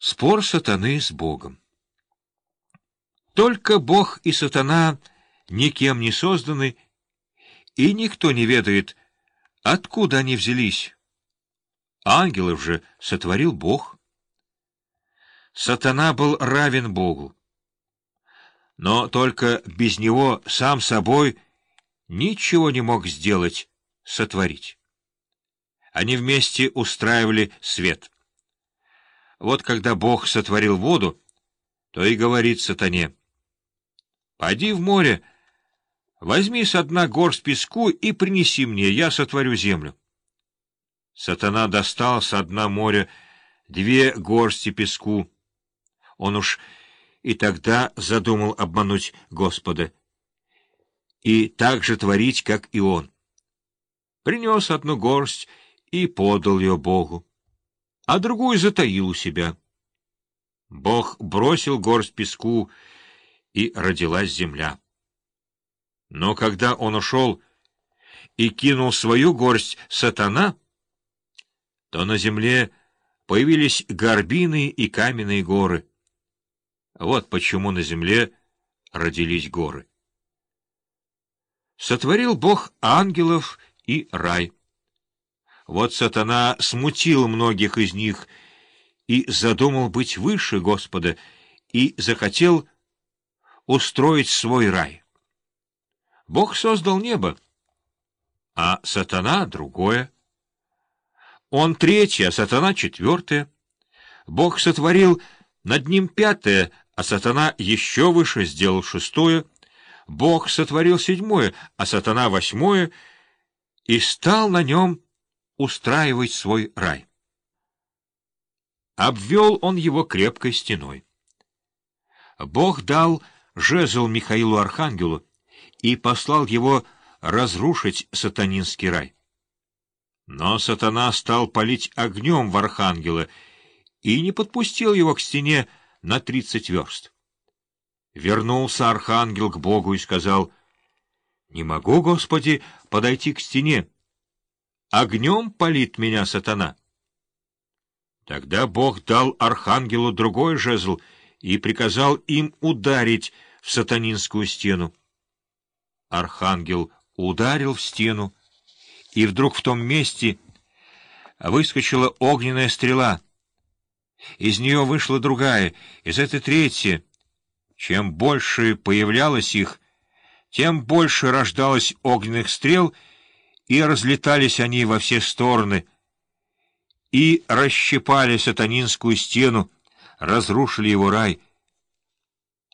Спор сатаны с Богом. Только Бог и сатана никем не созданы, и никто не ведает, откуда они взялись. Ангелов же сотворил Бог. Сатана был равен Богу. Но только без него сам собой ничего не мог сделать, сотворить. Они вместе устраивали свет. Вот когда Бог сотворил воду, то и говорит сатане, «Пойди в море, возьми с дна горсть песку и принеси мне, я сотворю землю». Сатана достал со дна моря две горсти песку. Он уж и тогда задумал обмануть Господа и так же творить, как и он. Принес одну горсть и подал ее Богу, а другую затаил у себя. Бог бросил горсть песку, и родилась земля. Но когда он ушел и кинул свою горсть сатана, то на земле появились горбины и каменные горы. Вот почему на земле родились горы. Сотворил Бог ангелов и рай. Вот сатана смутил многих из них и задумал быть выше Господа, и захотел устроить свой рай. Бог создал небо, а сатана — другое. Он третье, а сатана — четвертое. Бог сотворил над ним пятое, а сатана еще выше сделал шестое. Бог сотворил седьмое, а сатана — восьмое, и стал на нем устраивать свой рай. Обвел он его крепкой стеной. Бог дал жезл Михаилу Архангелу и послал его разрушить сатанинский рай. Но сатана стал палить огнем в Архангела и не подпустил его к стене на тридцать верст. Вернулся Архангел к Богу и сказал, «Не могу, Господи, подойти к стене, огнем палит меня сатана. Тогда Бог дал архангелу другой жезл и приказал им ударить в сатанинскую стену. Архангел ударил в стену, и вдруг в том месте выскочила огненная стрела. Из нее вышла другая, из этой третья. Чем больше появлялось их, тем больше рождалось огненных стрел — и разлетались они во все стороны, и расщепали сатанинскую стену, разрушили его рай.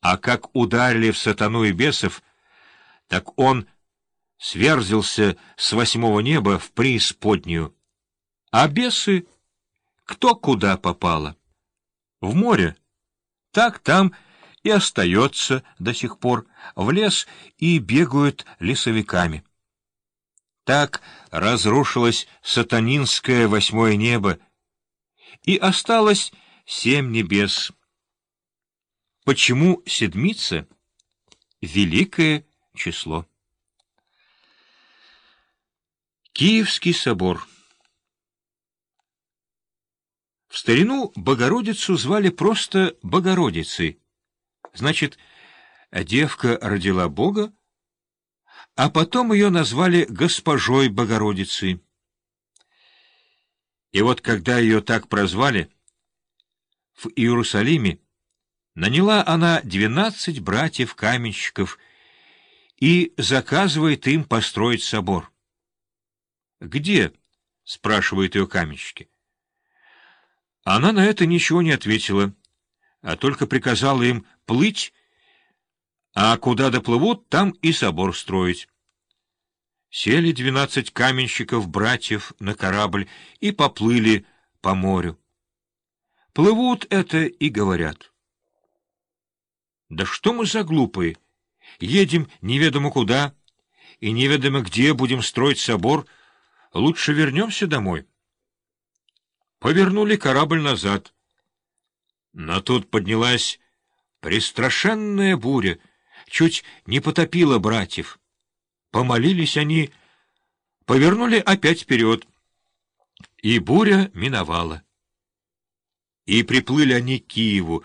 А как ударили в сатану и бесов, так он сверзился с восьмого неба в преисподнюю. А бесы кто куда попало? В море. Так там и остается до сих пор, в лес и бегают лесовиками. Так разрушилось сатанинское восьмое небо, и осталось семь небес. Почему седмица — великое число? Киевский собор В старину Богородицу звали просто Богородицей. Значит, девка родила Бога, а потом ее назвали госпожой Богородицы. И вот когда ее так прозвали, в Иерусалиме наняла она двенадцать братьев-каменщиков и заказывает им построить собор. «Где?» — спрашивают ее каменщики. Она на это ничего не ответила, а только приказала им плыть а куда доплывут, там и собор строить. Сели двенадцать каменщиков-братьев на корабль и поплыли по морю. Плывут это и говорят. Да что мы за глупые? Едем неведомо куда, и неведомо где будем строить собор, лучше вернемся домой. Повернули корабль назад. Но тут поднялась пристрашенная буря — чуть не потопило братьев. Помолились они, повернули опять вперед, и буря миновала. И приплыли они к Киеву,